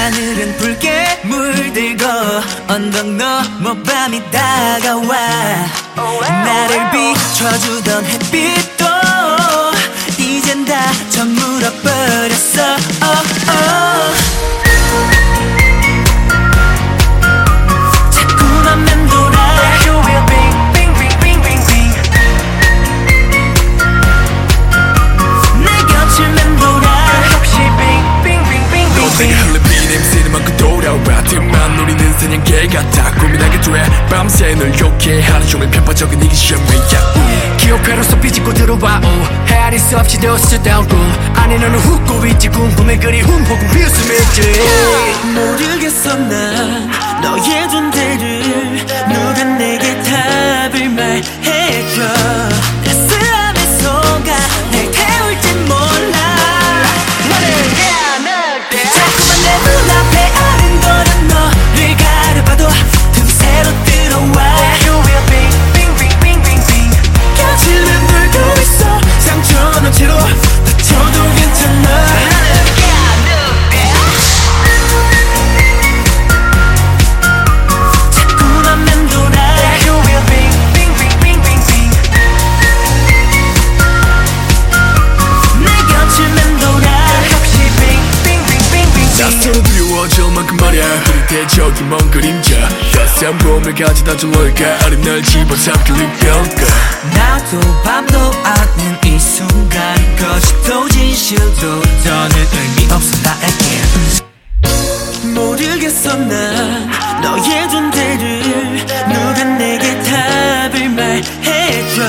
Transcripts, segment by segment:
하늘은 붉게 물들고 언덕 넘어 밤이 다가와 나를 비춰주던 햇빛도 이젠 다 저물어버렸어 oh, oh. 노리는 사냥개 같아 고민하게 돼. 밤새 널 욕해. 하루 종일 편파적인 이기 시험이야 기억회로서 삐집고 들어와. 오 헤아릴 수 없이 되었을 꿈 안에 너는 웃고 있지. 궁금해. 그리움 혹은 비웃음 있지. 모르겠어 난 너의 존재를 누가 내게 답을 말해줘 흐릿해 저기 먼 그림자. 따스한 봄을 가져다 줄 뭘까? 아름 날 집어삼킬 느껴가. 나도 밤도 아닌 이 순간 거짓도 진실도 더는 의미 없어 나에게. 모르겠어 난 너의 존재를 누가 내게 답을 말해줘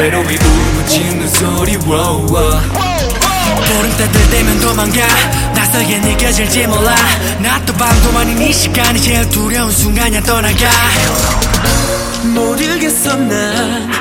외로이 울부짖는 소리 워워. 보름달들 되면 도망가. 낯설게 느껴질지 몰라. 낮도 밤도 아닌 이 시간이 제일 두려운 순간이야 떠나가. 모르겠어 난. 너의 존재를